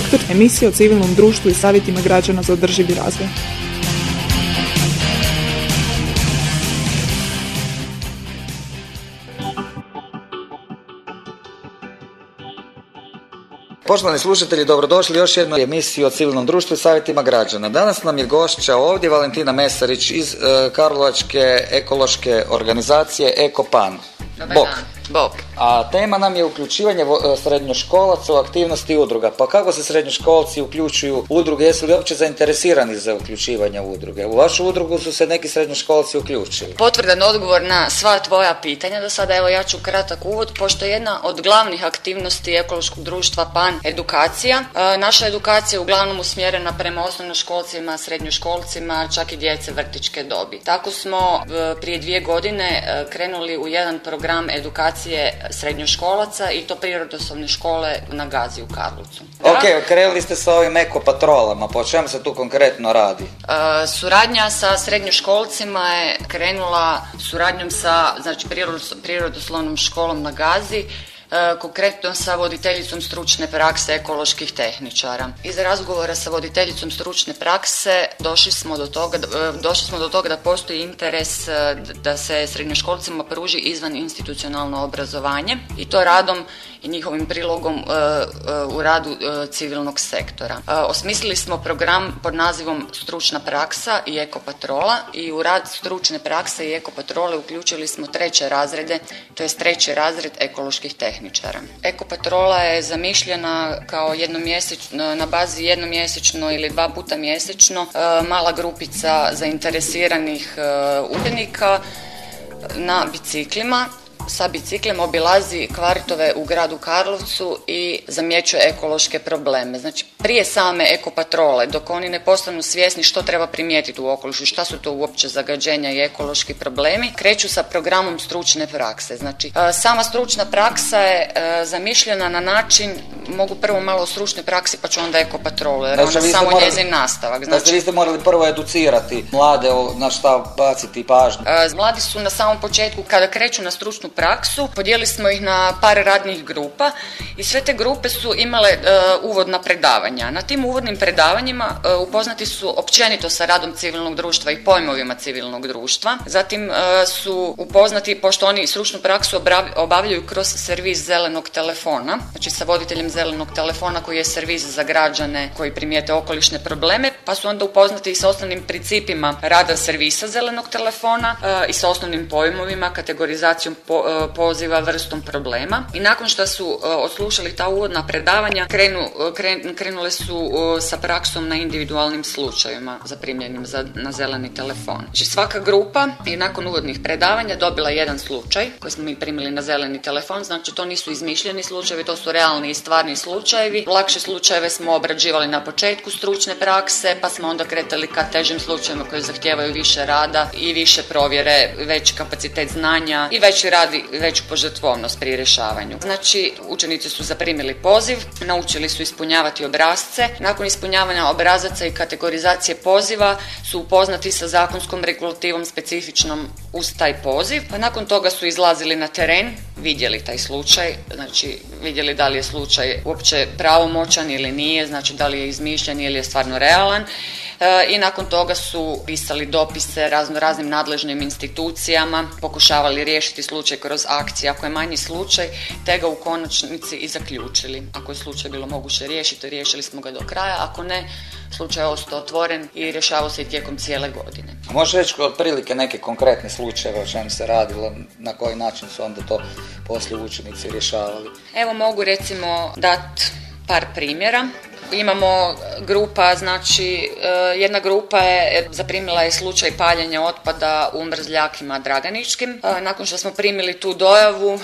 sektor emisije o civilnom društvu i savjetima građana za održivi razvoj. Poštovani slušatelji, dobrodošli u još jednu emisiju o civilnom društvu i savjetima građana. Danas nam je gošća ovdje Valentina Mesarić iz e, Karlovačke ekološke organizacije Ekopan. Bok. Bok. A tema nam je uključivanje e, srednjoškolaca u aktivnosti udruga. Pa kako se srednjoškolci uključuju u udruge? Jesu li uopće zainteresirani za uključivanje u udruge? U vašu udrugu su se neki srednjoškolci uključili. Potvrdan odgovor na sva tvoja pitanja do sada, evo ja ću kratak uvod, pošto je jedna od glavnih aktivnosti ekološkog društva PAN edukacija. E, naša edukacija je uglavnom usmjerena prema osnovnoškolcima, srednjoškolcima, čak i djece vrtičke dobi. Tako smo e, prije dvije godine e, krenuli u jedan program edukacije srednjoškolaca i to prirodoslovne škole na Gazi u Karlovcu. Ok, krenuli ste sa ovim eko patrolama, po čemu se tu konkretno radi? E, Suradnja sa srednjoškolcima je krenula suradnjom sa znači, prirodos- prirodoslovnom školom na Gazi, konkretno sa voditeljicom stručne prakse ekoloških tehničara. Iz razgovora sa voditeljicom stručne prakse došli smo do toga, e, došli smo do toga da postoji interes e, da se srednjoškolcima pruži izvan institucionalno obrazovanje i to radom i njihovim prilogom e, e, u radu e, civilnog sektora. Osmislili smo program pod nazivom Stručna praksa i ekopatrola i u rad stručne prakse i ekopatrole uključili smo treće razrede, to jest treći razred ekoloških tehničara. Ekopatrola je zamišljena kao jednomjesečno, na bazi jednomjesečno ili dva puta mjesečno mala grupica zainteresiranih učenika na biciklima sa biciklem obilazi kvartove u gradu Karlovcu i zamjećuje ekološke probleme. Znači, prije same ekopatrole, dok oni ne postanu svjesni što treba primijetiti u okolišu, šta su to uopće zagađenja i ekološki problemi, kreću sa programom stručne prakse. Znači, e, sama stručna praksa je e, zamišljena na način, mogu prvo malo o stručnoj praksi pa ću onda ekopatrolu, jer Znači, ona samo morali- njezin nastavak. Znači, vi ste morali prvo educirati mlade o, na šta baciti pažnju. E, Mladi su na samom početku, kada kreću na stručnu praksu, podijelili smo ih na par radnih grupa i sve te grupe su imale e, uvodna predavanja. Na tim uvodnim predavanjima e, upoznati su općenito sa radom civilnog društva i pojmovima civilnog društva. Zatim e, su upoznati, pošto oni stručnu praksu obavljaju kroz servis zelenog telefona, znači sa voditeljem zelenog telefona koji je servis za građane koji primijete okolišne probleme, pa su onda upoznati i sa osnovnim principima rada servisa zelenog telefona e, i sa osnovnim pojmovima, kategorizacijom po- poziva, vrstom problema. I nakon što su e, odslušali ta uvodna predavanja, krenu, e, kren- krenule su e, sa praksom na individualnim slučajevima zaprimljenim za, na zeleni telefon. Znači svaka grupa je nakon uvodnih predavanja dobila jedan slučaj koji smo mi primili na zeleni telefon, znači to nisu izmišljeni slučajevi, to su realni i stvarni slučajevi. Lakše slučajeve smo obrađivali na početku stručne prakse, pa smo onda kretali ka težim slučajevima koji zahtijevaju više rada i više provjere, veći kapacitet znanja i veći rad i veću požrtvovnost pri rješavanju. Znači, učenici su zaprimili poziv, naučili su ispunjavati obrazce. Nakon ispunjavanja obrazaca i kategorizacije poziva su upoznati sa zakonskom regulativom specifičnom uz taj poziv. Nakon toga su izlazili na teren, vidjeli taj slučaj, znači vidjeli da li je slučaj uopće pravomoćan ili nije, znači da li je izmišljen ili je stvarno realan. E, I nakon toga su pisali dopise razno raznim nadležnim institucijama, pokušavali riješiti slučaj kroz akcije. Ako je manji slučaj, te ga u konačnici i zaključili. Ako je slučaj bilo moguće riješiti, riješili smo ga do kraja. Ako ne, slučaj je ostao otvoren i rješavao se i tijekom cijele godine. A možeš reći otprilike neke konkretne slučajeve o čemu se radilo, na koji način su onda to poslije učenici rješavali? Evo mogu recimo dat par primjera. Imamo grupa, znači e, jedna grupa je zaprimila je slučaj paljenja otpada u mrzljakima Draganičkim. E, Nakon što smo primili tu dojavu,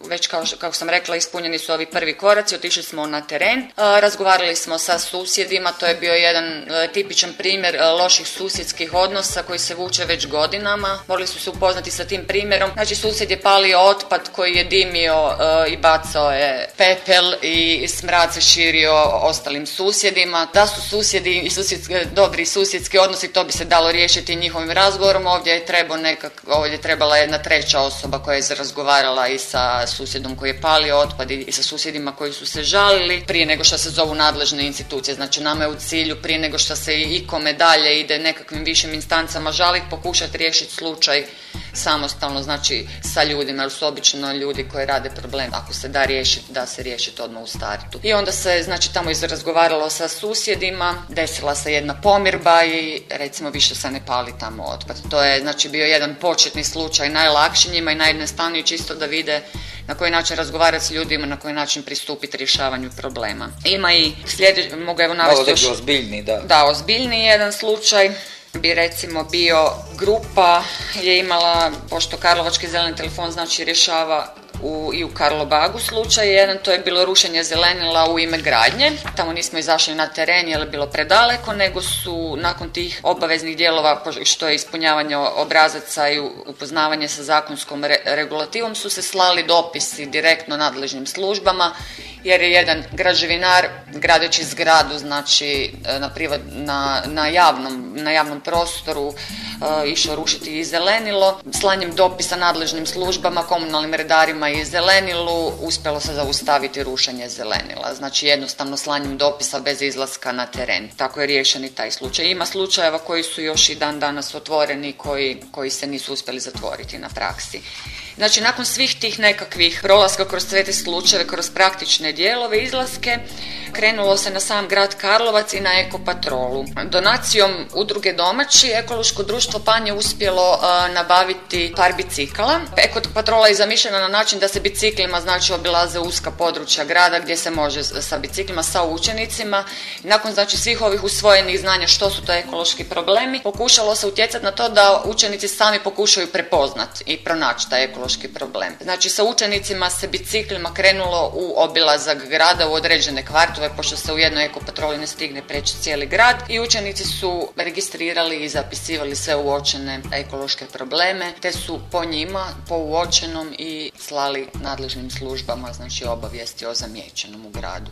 već kao, kako sam rekla ispunjeni su ovi prvi koraci, otišli smo na teren, e, razgovarali smo sa susjedima, to je bio jedan e, tipičan primjer e, loših susjedskih odnosa koji se vuče već godinama, morali su se upoznati sa tim primjerom. Znači susjed je palio otpad koji je dimio i bacao je pepel i smrad se širio ostalim susjedima. Da su susjedi i susjedske, dobri susjedski odnosi, to bi se dalo riješiti njihovim razgovorom. Ovdje je trebao nekak, ovdje je trebala jedna treća osoba koja je razgovarala i sa susjedom koji je palio otpad i sa susjedima koji su se žalili prije nego što se zovu nadležne institucije. Znači nama je u cilju prije nego što se ikome dalje ide nekakvim višim instancama žaliti, pokušati riješiti slučaj samostalno, znači sa ljudima, jer su obično ljudi koji rade problem. Ako se da riješiti, da se riješiti odmah u startu. I onda se, znači, tamo razgovaralo sa susjedima, desila se jedna pomirba i recimo više se ne pali tamo otpad. To je, znači, bio jedan početni slučaj, najlakši njima i najjednostavniji čisto da vide na koji način razgovarati s ljudima, na koji način pristupiti rješavanju problema. Ima i sljedeći, mogu evo navesti još... ozbiljni, da. Da, ozbiljni jedan slučaj bi recimo bio grupa je imala, pošto Karlovački zeleni telefon znači rješava u, i u Karlobagu slučaj jedan, to je bilo rušenje zelenila u ime gradnje. Tamo nismo izašli na teren jer je bilo predaleko, nego su nakon tih obaveznih dijelova, što je ispunjavanje obrazaca i upoznavanje sa zakonskom regulativom, su se slali dopisi direktno nadležnim službama jer je jedan građevinar gradeći zgradu znači e, na, na, na, javnom, na javnom prostoru e, išao rušiti i zelenilo. Slanjem dopisa nadležnim službama, komunalnim redarima i zelenilu uspjelo se zaustaviti rušenje zelenila. Znači jednostavno slanjem dopisa bez izlaska na teren. Tako je riješen i taj slučaj. Ima slučajeva koji su još i dan danas otvoreni koji, koji se nisu uspjeli zatvoriti na praksi. Znači, nakon svih tih nekakvih prolaska kroz sve te slučajeve, kroz praktične dijelove, izlaske, krenulo se na sam grad Karlovac i na ekopatrolu. Donacijom udruge domaći, ekološko društvo Pan je uspjelo nabaviti par bicikala. Ekopatrola je zamišljena na način da se biciklima znači obilaze uska područja grada gdje se može sa biciklima, sa učenicima. Nakon znači svih ovih usvojenih znanja što su to ekološki problemi, pokušalo se utjecati na to da učenici sami pokušaju prepoznati i pronaći taj ekološki problem. Znači sa učenicima se biciklima krenulo u obilazak grada u određene kvartove pošto se u jednoj ekopatroli ne stigne preći cijeli grad i učenici su registrirali i zapisivali sve uočene ekološke probleme, te su po njima, po uočenom i slali nadležnim službama, znači obavijesti o zamijećenom u gradu.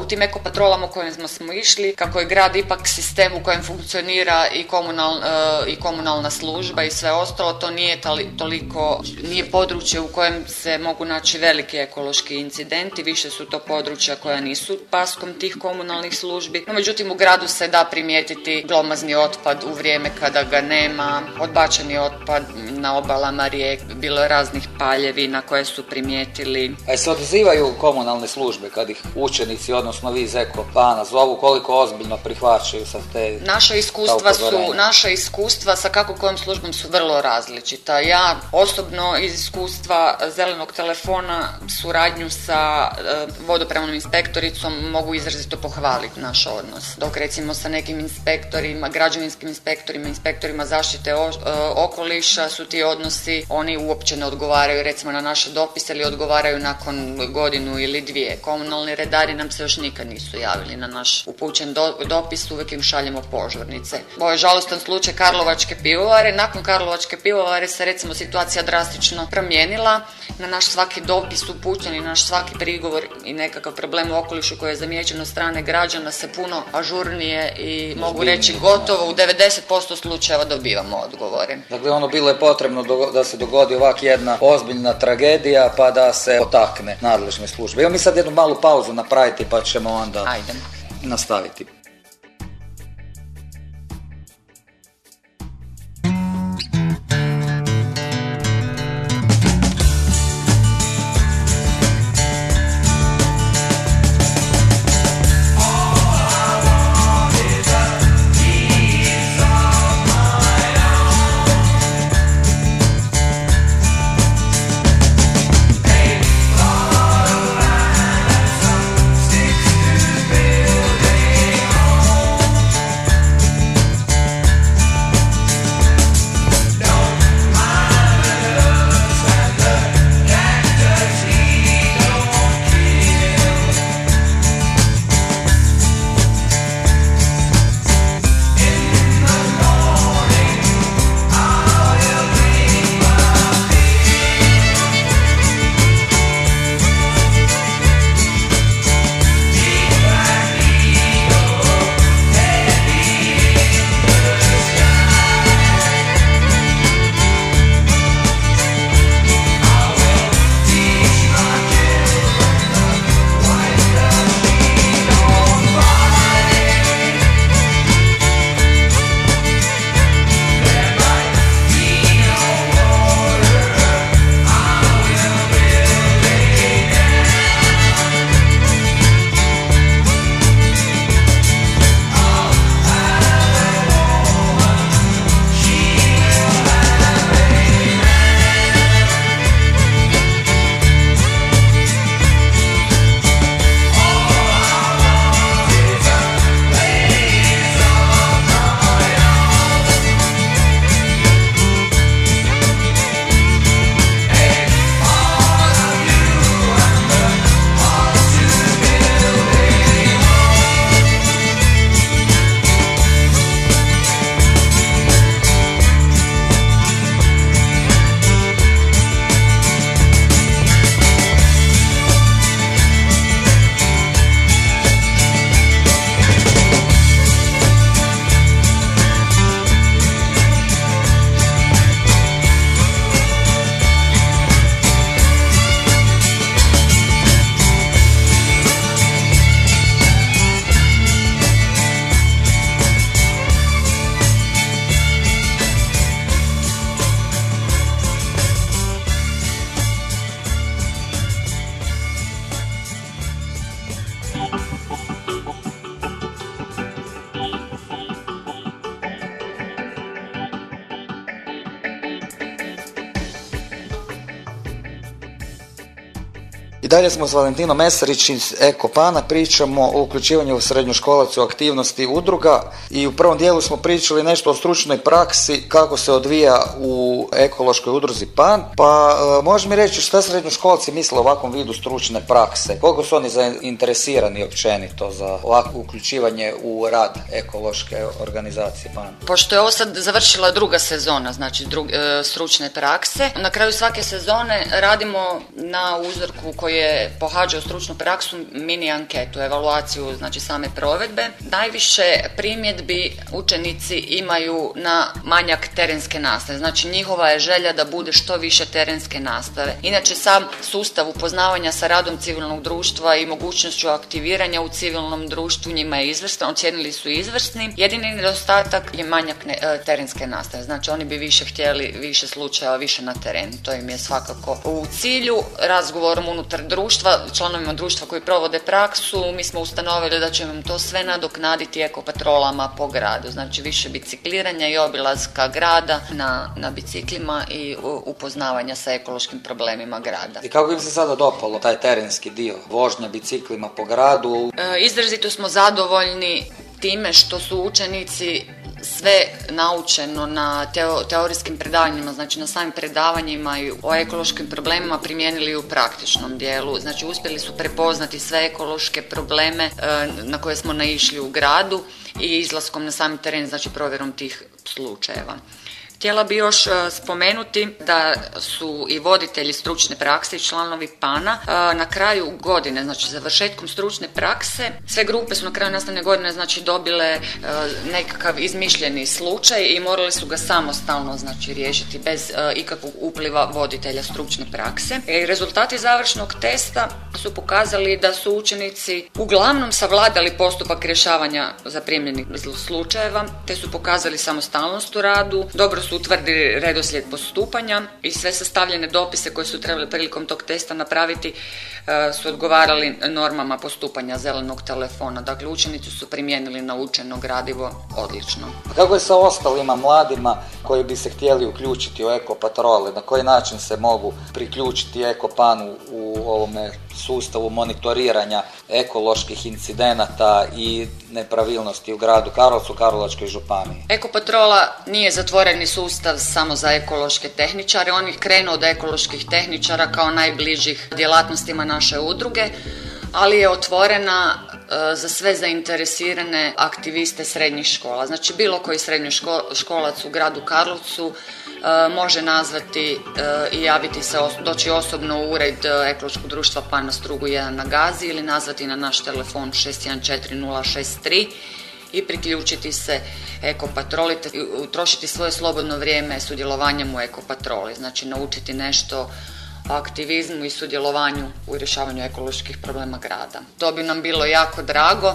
U tim ekopatrolama u kojima smo išli, kako je grad ipak sistem u kojem funkcionira i, komunal, i komunalna služba i sve ostalo, to nije toliko, nije područje u kojem se mogu naći veliki ekološki incidenti, više su to područja koja nisu paskom tih komunalnih službi. No, međutim, u gradu se da primijetiti glomazni otpad u vrijeme kada ga nema, odbačeni otpad na obalama rijek, bilo je raznih paljevi na koje su primijetili. A se odzivaju komunalne službe kad ih učenici, odnosno vi iz Ekopana, zovu koliko ozbiljno prihvaćaju sa te Naša iskustva su, naša iskustva sa kako kojom službom su vrlo različita. Ja osobno iz iskustva zelenog telefona suradnju sa e, vodopravnom inspektoricom mogu izrazito pohvaliti naš odnos. Dok recimo sa nekim inspektorima, građevinskim inspektorima, inspektorima zaštite e, okoliša su ti odnosi, oni uopće ne odgovaraju recimo na naše dopise ili odgovaraju nakon godinu ili dvije. Komunalni redari nam se još nikad nisu javili na naš upućen dopis, uvijek im šaljemo požurnice. Ovo je žalostan slučaj Karlovačke pivovare. Nakon Karlovačke pivovare se recimo situacija drastično promijenila. Na naš svaki dopis upućen i naš svaki prigovor i nekakav problem u okolišu koji je zamijećen od strane građana se puno ažurnije i mogu reći gotovo u 90% slučajeva dobivamo odgovore. Dakle, ono bilo je potrebno da se dogodi ovak jedna ozbiljna tragedija pa da se potakne nadležne službe. Evo mi sad jednu malu pauzu napraviti pa ćemo onda Ajde. nastaviti. Dalje smo s Valentinom Mesarić iz Ekopana, pričamo o uključivanju srednjoškolaca u aktivnosti udruga i u prvom dijelu smo pričali nešto o stručnoj praksi, kako se odvija u ekološkoj udruzi PAN, pa e, možeš mi reći šta srednjoškolci misle o ovakvom vidu stručne prakse, koliko su oni zainteresirani općenito za ovakvo uključivanje u rad ekološke organizacije PAN? Pošto je ovo sad završila druga sezona, znači e, stručne prakse, na kraju svake sezone radimo na uzorku koji je pohađao stručnu praksu mini anketu, evaluaciju znači same provedbe. Najviše primjedbi učenici imaju na manjak terenske nastave. Znači njihova je želja da bude što više terenske nastave. Inače sam sustav upoznavanja sa radom civilnog društva i mogućnošću aktiviranja u civilnom društvu njima je izvrstan, ocijenili su izvrsni. Jedini nedostatak je manjak e, terenske nastave. Znači oni bi više htjeli više slučajeva, više na terenu. To im je svakako u cilju razgovorom unutar društva, članovima društva koji provode praksu, mi smo ustanovili da ćemo to sve nadoknaditi ekopatrolama po gradu. Znači više bicikliranja i obilazka grada na, na biciklima i upoznavanja sa ekološkim problemima grada. I kako im se sada dopalo taj terenski dio, vožnja biciklima po gradu? E, izrazito smo zadovoljni time što su učenici sve naučeno na teorijskim predavanjima, znači na samim predavanjima i o ekološkim problemima primijenili u praktičnom dijelu. Znači uspjeli su prepoznati sve ekološke probleme e, na koje smo naišli u gradu i izlaskom na sami teren, znači provjerom tih slučajeva. Htjela bi još e, spomenuti da su i voditelji stručne prakse i članovi PANA e, na kraju godine, znači završetkom stručne prakse, sve grupe su na kraju nastavne godine znači dobile e, nekakav izmišljeni slučaj i morali su ga samostalno znači riješiti bez ikakvog upliva voditelja stručne prakse. I rezultati završnog testa su pokazali da su učenici uglavnom savladali postupak rješavanja zaprimljenih slučajeva, te su pokazali samostalnost u radu, dobro su utvrdili redoslijed postupanja i sve sastavljene dopise koje su trebali prilikom tog testa napraviti e, su odgovarali normama postupanja zelenog telefona. Dakle, učenici su primijenili naučeno gradivo odlično. Kako je sa ostalima mladima koji bi se htjeli uključiti u ekopatrole? Na koji način se mogu priključiti ekopanu u ovome sustavu monitoriranja ekoloških incidenata i nepravilnosti u gradu Karlovcu, Karlovačkoj županiji? Ekopatrola nije zatvoreni sustav samo za ekološke tehničare. On je krenuo od ekoloških tehničara kao najbližih djelatnostima naše udruge, ali je otvorena e, za sve zainteresirane aktiviste srednjih škola. Znači bilo koji srednji školac u gradu Karlovcu može nazvati e, i javiti se, doći osobno u ured e, ekološkog društva pa na strugu 1 na Gazi ili nazvati na naš telefon 614063 i priključiti se ekopatroli, utrošiti svoje slobodno vrijeme sudjelovanjem u ekopatroli, znači naučiti nešto o aktivizmu i sudjelovanju u rješavanju ekoloških problema grada. To bi nam bilo jako drago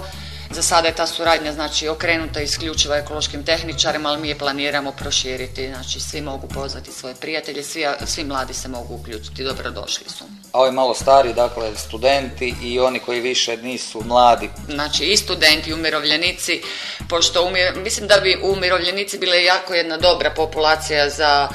za sada je ta suradnja znači okrenuta isključivo ekološkim tehničarima, ali mi je planiramo proširiti. Znači svi mogu pozvati svoje prijatelje, svi, svi mladi se mogu uključiti, dobrodošli su. A ovi malo stari, dakle studenti i oni koji više nisu mladi. Znači i studenti i umirovljenici, pošto mislim da bi umirovljenici bile jako jedna dobra populacija za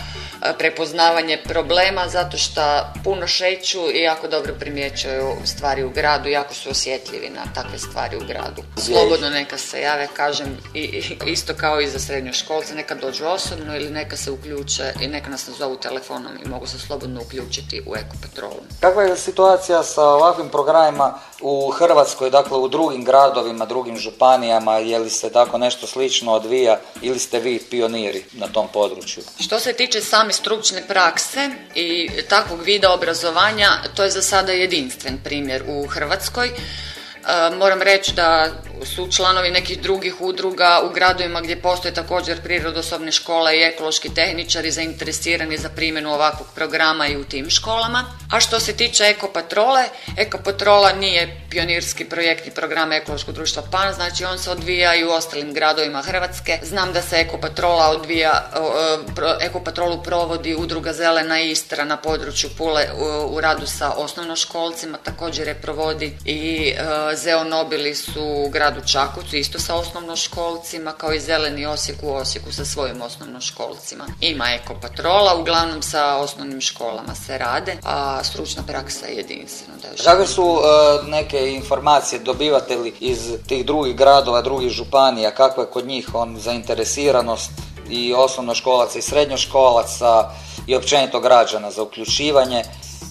prepoznavanje problema zato što puno šeću i jako dobro primjećuju stvari u gradu, jako su osjetljivi na takve stvari u gradu. Slobodno neka se jave, kažem, i, isto kao i za srednjoškolce, neka dođu osobno ili neka se uključe i neka nas nazovu telefonom i mogu se slobodno uključiti u ekopatrolu. Kakva je situacija sa ovakvim programima u Hrvatskoj, dakle u drugim gradovima, drugim županijama, je li se tako nešto slično odvija ili ste vi pioniri na tom području? Što se tiče same stručne prakse i takvog vida obrazovanja, to je za sada jedinstven primjer u Hrvatskoj. E, moram reći da su članovi nekih drugih udruga u gradovima gdje postoje također prirodosobne škole i ekološki tehničari zainteresirani za primjenu ovakvog programa i u tim školama. A što se tiče ekopatrole, ekopatrola nije pionirski projekt i program ekološkog društva PAN, znači on se odvija i u ostalim gradovima Hrvatske. Znam da se ekopatrola odvija, ekopatrolu provodi udruga Zelena Istra na području Pule u radu sa osnovnoškolcima, također je provodi i e, Zeo Nobili su u gradu Čakovcu isto sa osnovnoškolcima, kao i Zeleni Osijek u Osijeku sa svojim osnovnoškolcima. Ima ekopatrola, uglavnom sa osnovnim školama se rade, a stručna praksa je jedinstveno. Kakve su e, neke informacije dobivate li iz tih drugih gradova, drugih županija, kakva je kod njih on zainteresiranost i osnovnoškolaca i srednjoškolaca i općenito građana za uključivanje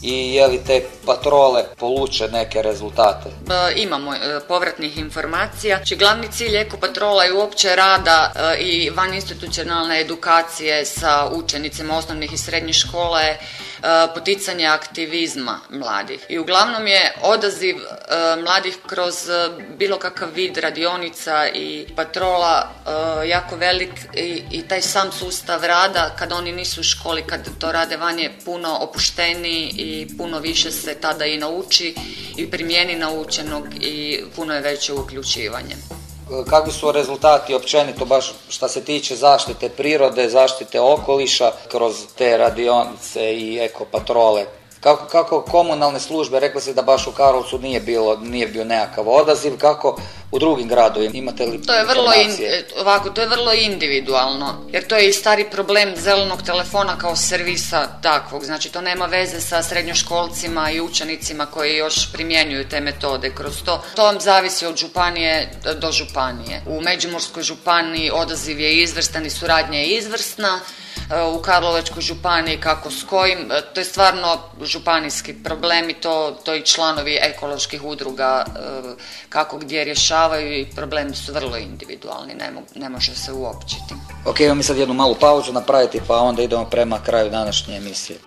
i je li te patrole poluče neke rezultate? E, imamo e, povratnih informacija. Znači, glavni cilj Eko patrola i uopće rada e, i van institucionalne edukacije sa učenicima osnovnih i srednjih škola je poticanje aktivizma mladih. I uglavnom je odaziv mladih kroz bilo kakav vid radionica i patrola jako velik i, i taj sam sustav rada kad oni nisu u školi, kad to rade van je puno opušteniji i puno više se tada i nauči i primjeni naučenog i puno je veće uključivanje. Kakvi su rezultati općenito baš što se tiče zaštite prirode, zaštite okoliša kroz te radionice i ekopatrole? Kako, kako komunalne službe, rekli ste da baš u Karlovcu nije, bilo, nije bio nekakav odaziv, kako u drugim gradovima imate li to je vrlo ovako, to je vrlo individualno, jer to je i stari problem zelenog telefona kao servisa takvog, znači to nema veze sa srednjoškolcima i učenicima koji još primjenjuju te metode kroz to. To vam zavisi od županije do županije. U Međimurskoj županiji odaziv je izvrstan i suradnja je izvrsna, u Karlovačkoj županiji, kako s kojim. E, to je stvarno županijski problem i to, to i članovi ekoloških udruga e, kako gdje rješavaju i problemi su vrlo individualni, ne, ne može se uopćiti. Ok, mi sad jednu malu pauzu napraviti pa onda idemo prema kraju današnje emisije.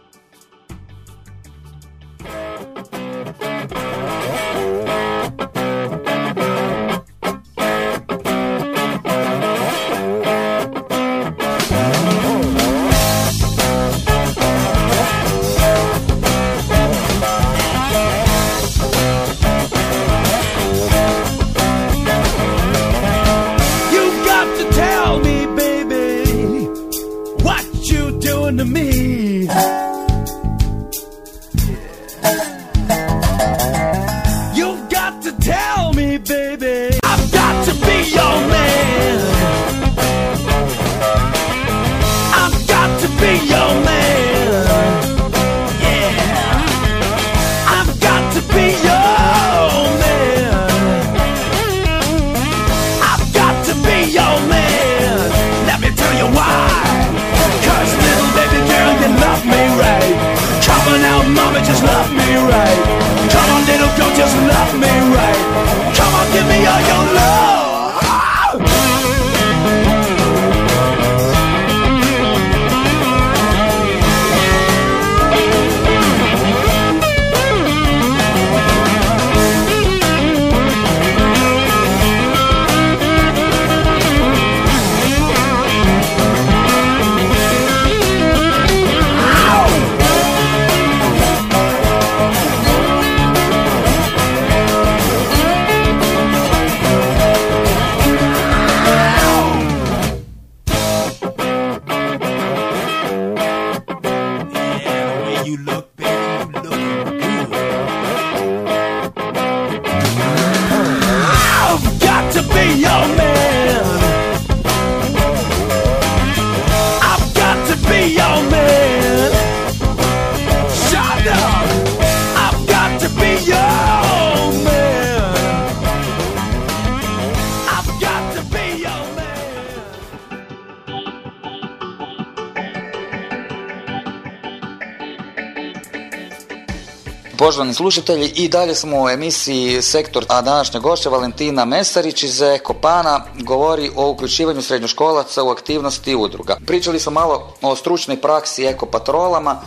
Poštovani slušatelji, i dalje smo u emisiji Sektor, a današnja gošća Valentina Mesarić iz Ekopana govori o uključivanju srednjoškolaca u aktivnosti udruga. Pričali smo malo o stručnoj praksi ekopatrolama,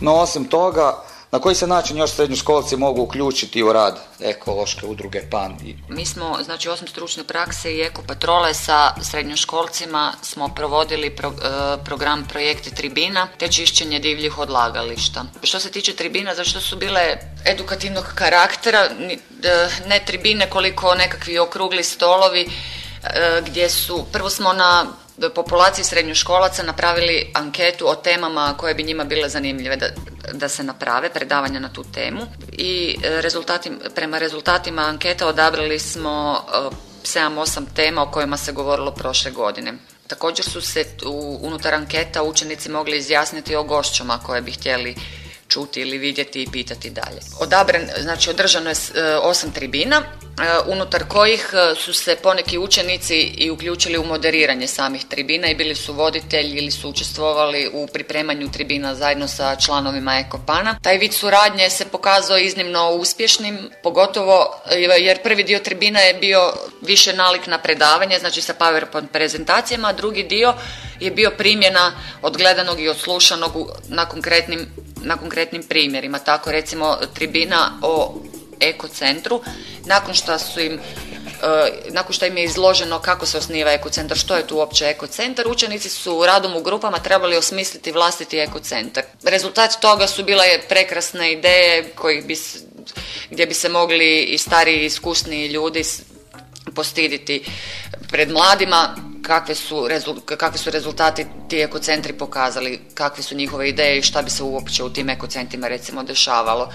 no osim toga na koji se način još srednjoškolci mogu uključiti u rad ekološke udruge PAN? Mi smo, znači osim stručne prakse i ekopatrole sa srednjoškolcima smo provodili e, program projekte Tribina te čišćenje divljih odlagališta. Što se tiče tribina, zašto su bile edukativnog karaktera, e, ne tribine koliko nekakvi okrugli stolovi gdje su, prvo smo na populaciji srednjoškolaca napravili anketu o temama koje bi njima bile zanimljive da, da se naprave, predavanja na tu temu i e, rezultati, prema rezultatima anketa odabrali smo e, 7-8 tema o kojima se govorilo prošle godine. Također su se unutar anketa učenici mogli izjasniti o gošćama koje bi htjeli čuti ili vidjeti i pitati dalje. Odabren, znači održano je e, osam tribina, e, unutar kojih e, su se poneki učenici i uključili u moderiranje samih tribina i bili su voditelji ili su učestvovali u pripremanju tribina zajedno sa članovima Ekopana. Taj vid suradnje se pokazao iznimno uspješnim, pogotovo jer prvi dio tribina je bio više nalik na predavanje, znači sa PowerPoint prezentacijama, a drugi dio je bio primjena odgledanog i odslušanog na konkretnim na konkretnim primjerima. Tako recimo tribina o ekocentru, nakon što su im e, nakon što im je izloženo kako se osniva ekocentar, što je tu uopće ekocentar, učenici su radom u grupama trebali osmisliti vlastiti ekocentar. Rezultat toga su bile prekrasne ideje koji bi, gdje bi se mogli i stariji i iskusniji ljudi postiditi pred mladima kakve su, kakvi su rezultati ti ekocentri pokazali, kakve su njihove ideje i šta bi se uopće u tim ekocentrima recimo dešavalo.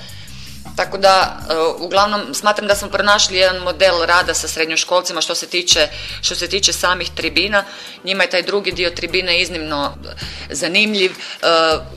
Tako da, e, uglavnom, smatram da smo pronašli jedan model rada sa srednjoškolcima što se tiče, što se tiče samih tribina. Njima je taj drugi dio tribine iznimno zanimljiv e,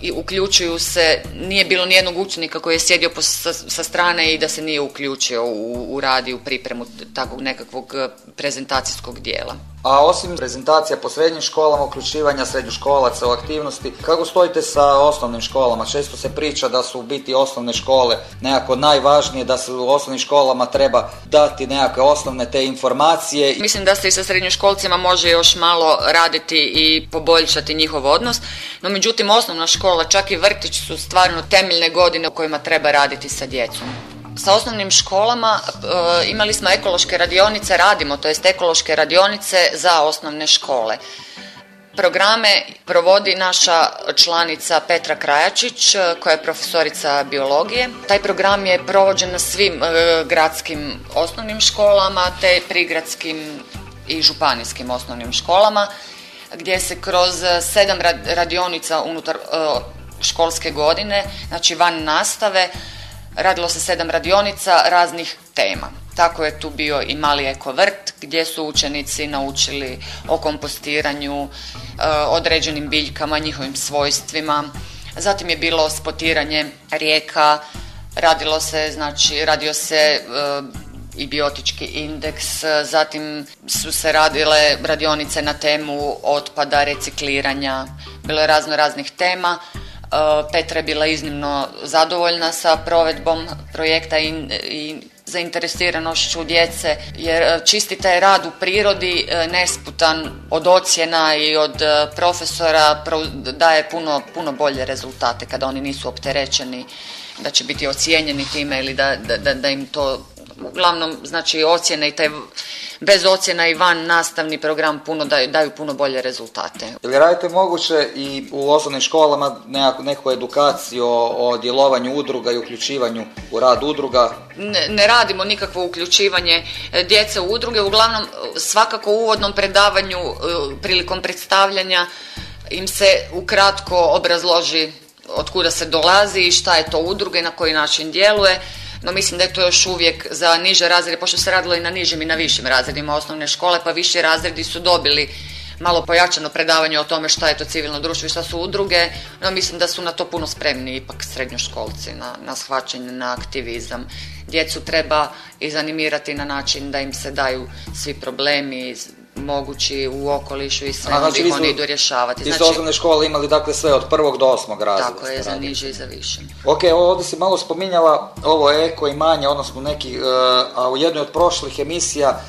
i uključuju se, nije bilo nijednog učenika koji je sjedio sa, strane i da se nije uključio u, u radi, u pripremu takvog nekakvog e, prezentacijskog dijela. A osim prezentacija po srednjim školama, uključivanja srednjoškolaca u aktivnosti, kako stojite sa osnovnim školama? Često se priča da su u biti osnovne škole nekako najvažnije, da se u osnovnim školama treba dati nekakve osnovne te informacije. Mislim da se i sa srednjoškolcima može još malo raditi i poboljšati njihov odnos, no međutim osnovna škola, čak i vrtić su stvarno temeljne godine u kojima treba raditi sa djecom sa osnovnim školama e, imali smo ekološke radionice, radimo, to jest ekološke radionice za osnovne škole. Programe provodi naša članica Petra Krajačić, e, koja je profesorica biologije. Taj program je provođen na svim e, gradskim osnovnim školama, te prigradskim i županijskim osnovnim školama, gdje se kroz sedam radionica unutar školske godine, znači van nastave, Radilo se sedam radionica raznih tema. Tako je tu bio i mali ekovrt gdje su učenici naučili o kompostiranju, e, određenim biljkama, njihovim svojstvima. Zatim je bilo spotiranje rijeka, radilo se, znači, radio se e, i biotički indeks, zatim su se radile radionice na temu otpada, recikliranja, bilo je razno raznih tema. E, Petra je bila iznimno zadovoljna sa provedbom projekta i, i zainteresiranošću djece jer e, čisti taj rad u prirodi e, nesputan od ocjena i od profesora daje puno, puno bolje rezultate kada oni nisu opterećeni da će biti ocijenjeni time ili da, da, da im to uglavnom znači ocjene i taj bez ocjena i van nastavni program puno daju, daju puno bolje rezultate. Ili radite moguće i u osnovnim školama neku, neku edukaciju o, o djelovanju udruga i uključivanju u rad udruga? Ne, ne radimo nikakvo uključivanje e, djece u udruge, uglavnom svakako u uvodnom predavanju e, prilikom predstavljanja im se ukratko obrazloži od kuda se dolazi i šta je to udruga i na koji način djeluje no mislim da je to još uvijek za niže razrede, pošto se radilo i na nižim i na višim razredima osnovne škole, pa viši razredi su dobili malo pojačano predavanje o tome šta je to civilno društvo i šta su udruge, no mislim da su na to puno spremni ipak srednjoškolci, na, na shvaćanje, na aktivizam. Djecu treba izanimirati na način da im se daju svi problemi, mogući u okolišu i sve znači, ih oni idu rješavati. Znači, osnovne škole imali dakle sve od prvog do osmog razreda. Tako je, za niže i za više. Ok, ovdje si malo spominjala ovo eko i manje, odnosno neki, e, a u jednoj od prošlih emisija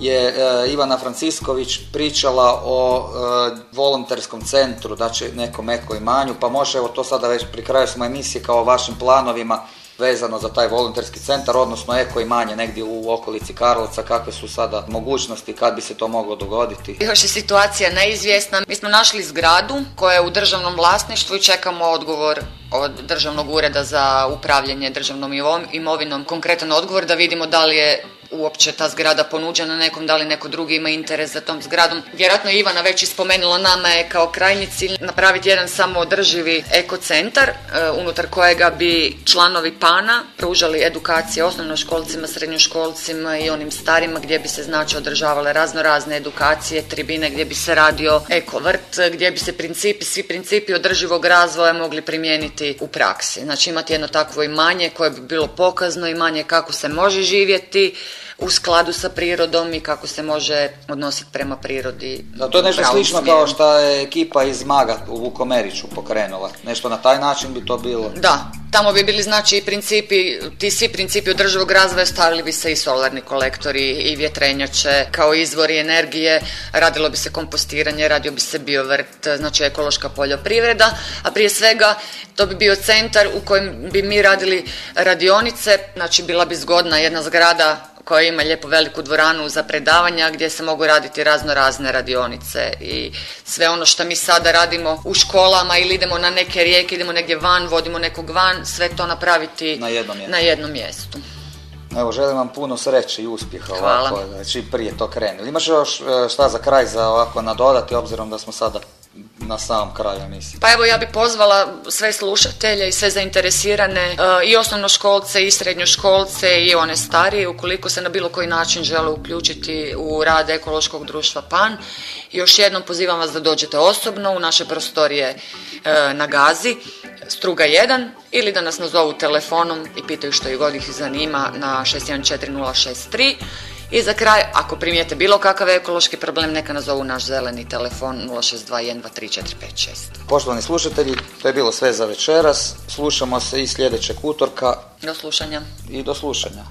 je e, Ivana Francisković pričala o e, volonterskom centru, znači nekom eko imanju, pa može evo to sada već pri kraju smo emisije kao o vašim planovima vezano za taj volonterski centar, odnosno eko imanje negdje u okolici Karlovca, kakve su sada mogućnosti, kad bi se to moglo dogoditi? Još je situacija neizvjesna. Mi smo našli zgradu koja je u državnom vlasništvu i čekamo odgovor od Državnog ureda za upravljanje državnom imovinom, konkretan odgovor da vidimo da li je uopće ta zgrada ponuđena nekom, da li neko drugi ima interes za tom zgradom. Vjerojatno Ivana već ispomenula nama je kao krajnji cilj napraviti jedan samoodrživi ekocentar e, unutar kojega bi članovi PANA pružali edukacije osnovnoškolcima, srednjoškolcima i onim starima gdje bi se znači održavale razno razne edukacije, tribine gdje bi se radio eko vrt, gdje bi se principi, svi principi održivog razvoja mogli primijeniti u praksi. Znači imati jedno takvo imanje koje bi bilo pokazno imanje kako se može živjeti, u skladu sa prirodom i kako se može odnositi prema prirodi. Da, to je nešto slično kao što je ekipa iz Maga u Vukomeriću pokrenula. Nešto na taj način bi to bilo. Da, tamo bi bili znači i principi, ti svi principi održivog razvoja stavili bi se i solarni kolektori i vjetrenjače kao izvori energije, radilo bi se kompostiranje, radio bi se biovrt, znači ekološka poljoprivreda, a prije svega to bi bio centar u kojem bi mi radili radionice, znači bila bi zgodna jedna zgrada koja ima lijepo veliku dvoranu za predavanja gdje se mogu raditi razno razne radionice i sve ono što mi sada radimo u školama ili idemo na neke rijeke, idemo negdje van, vodimo nekog van, sve to napraviti na jednom mjestu. Na jednom mjestu. Evo, želim vam puno sreće i uspjeha ovako, čim prije to krene. Imaš još e, šta za kraj za ovako nadodati, obzirom da smo sada na samom kraju emisije. Pa evo ja bi pozvala sve slušatelje i sve zainteresirane e, i osnovnoškolce i srednjoškolce i one starije ukoliko se na bilo koji način žele uključiti u rad ekološkog društva PAN. Još jednom pozivam vas da dođete osobno u naše prostorije e, na Gazi Struga 1 ili da nas nazovu telefonom i pitaju što ih god ih zanima na 614063 i za kraj, ako primijete bilo kakav ekološki problem, neka nazovu naš zeleni telefon 062123456. Poštovani slušatelji, to je bilo sve za večeras. Slušamo se i sljedećeg utorka. Do slušanja. I do slušanja.